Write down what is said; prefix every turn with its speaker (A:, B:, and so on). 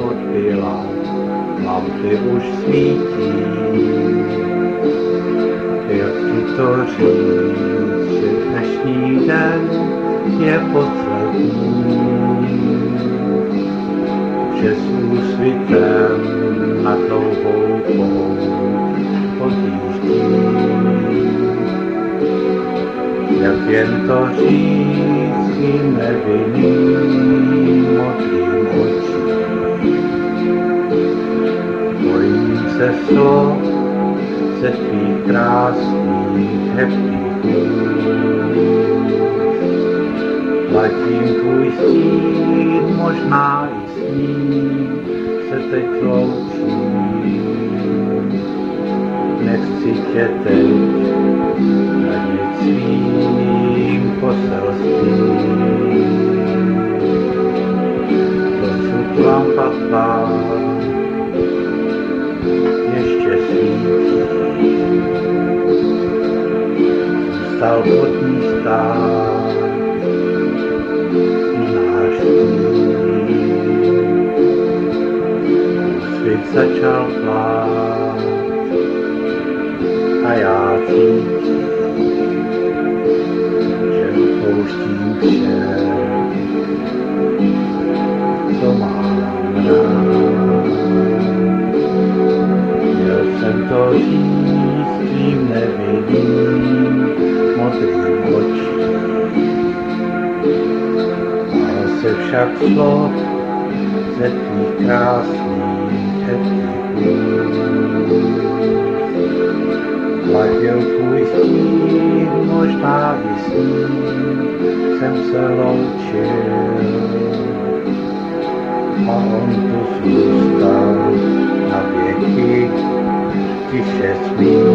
A: odbyla, lampy už svítí. Jak ti to říct, že dnešní den je poslední, že s úsvitem na dlouhou pouť odjíždí. Jak jen to říct modrým očím. Bojím se slov ze tvých krásných hebkých úst. Letím tvůj stín, možná i s ním se teď loučím. Nechci tě teď radit svým Tvá ještě svítí. Zůstal pod ní stát náš. Úsvit začal plát a já cítím, však slov ze tvých krásných hebkých úst. Platil tvůj stín, možná i s ním jsem se loučil. A on tu zůstal na věky, tiše smí.